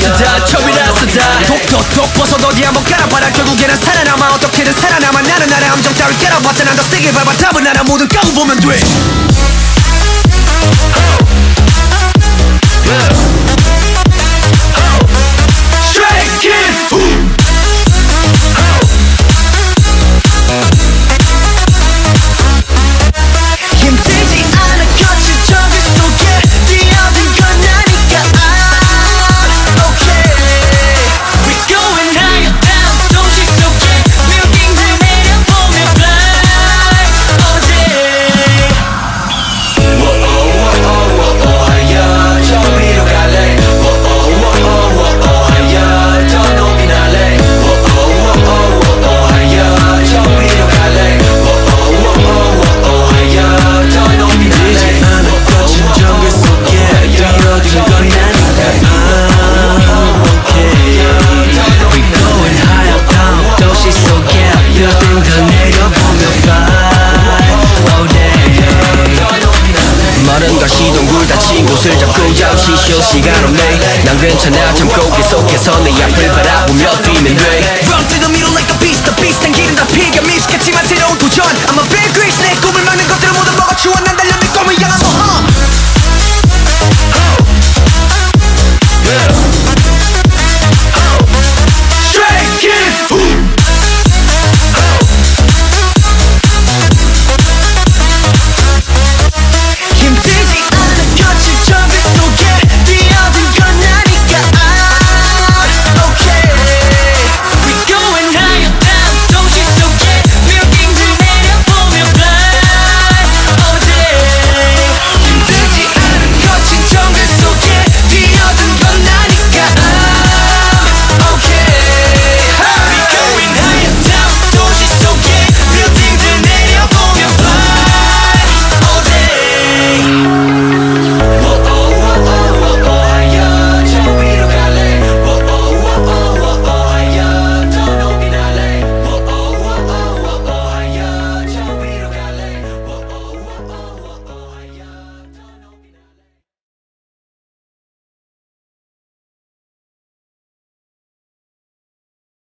쓰다 처음이라 쓰다. 톡톡톡 벗어 어디 네 한번 깔아봐라. 결국에는 살아남아. 어떻게든 살아남아. 나는 나의 함정 따위 깨라봤자 난더 세게 밟아. 답은 알아 모든 까고 보면 돼. 잠시 쉴 시간 없네. 난 괜찮아. 참고 계속해서 내 앞을 바라보며 뛰면 돼. Run through the middle like a beast. The beast 난 길은 다 피가 미숙했지만 새로운 도전. I'm a big grease 내 꿈을 막는 것들을 모두 먹어치워. 난 달려